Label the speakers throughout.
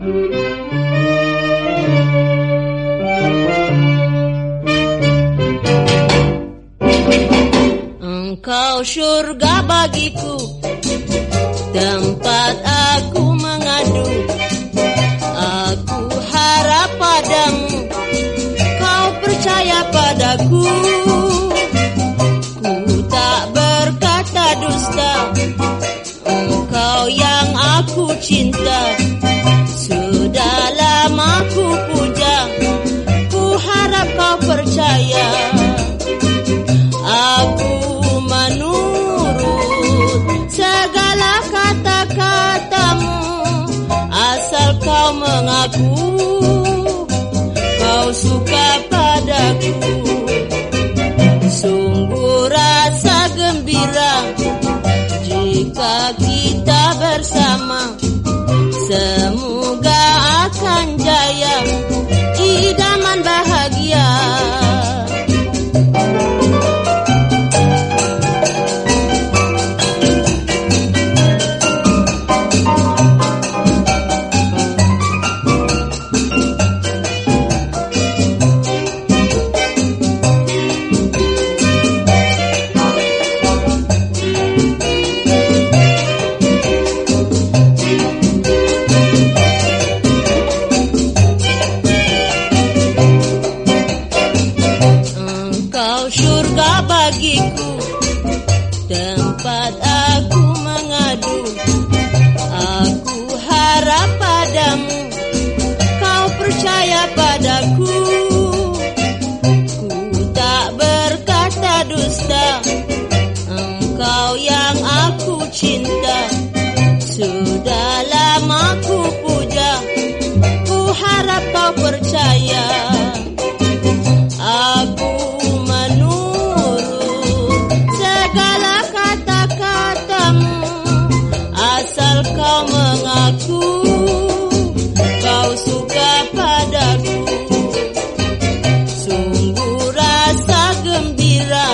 Speaker 1: Engkau surga bagiku Tempat aku mengadu. Aku harap padamu Kau percaya padaku. Ku tak berkata dusta Engkau yang aku cinta mengaku Kau suka padaku. Sungguh rasa gembira Jika kita bersama. Semoga bagiku. Tempat aku mengadu Aku harap padamu. Kau percaya padaku. Ku tak berkata dusta Engkau yang aku cinta aku Kau suka padaku. Sungguh rasa gembira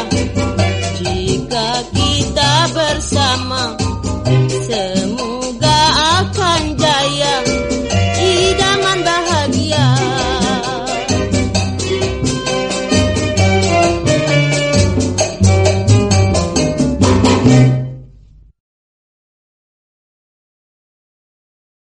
Speaker 1: Jika kita bersama.